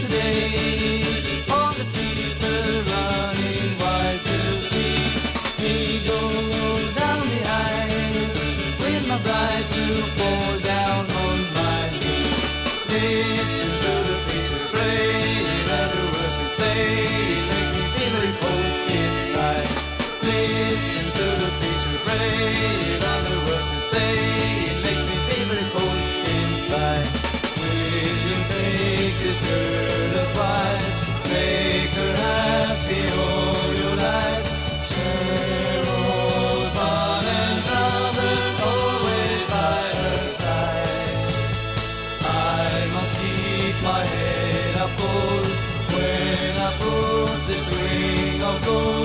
Today, all the people running wild to see. Me go down the aisle with my bride to fall down on my knee. Listen to the preacher pray, and the words up when I put this ring of gold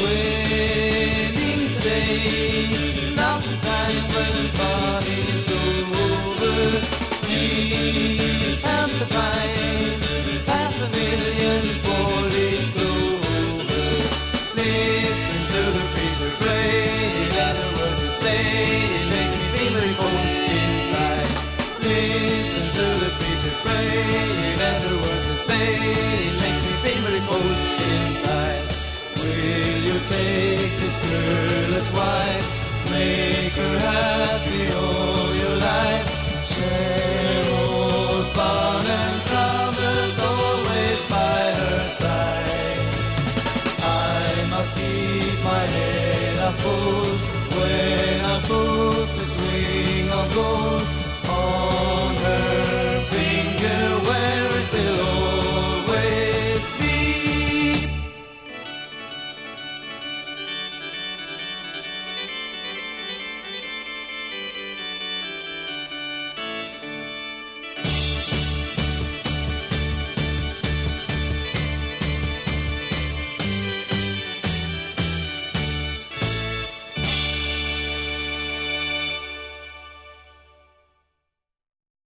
Wedding today, now's the time when fun is over. Please help to find half a million four-leaf clover. Listen to the preacher pray, the words he say, it makes me feel very cold inside. Listen to the preacher pray, the words he say, it makes me feel very cold inside. You take this girl as wife, make her happy all your life. Share old fun and troubles always by her side. I must keep my head up when I put this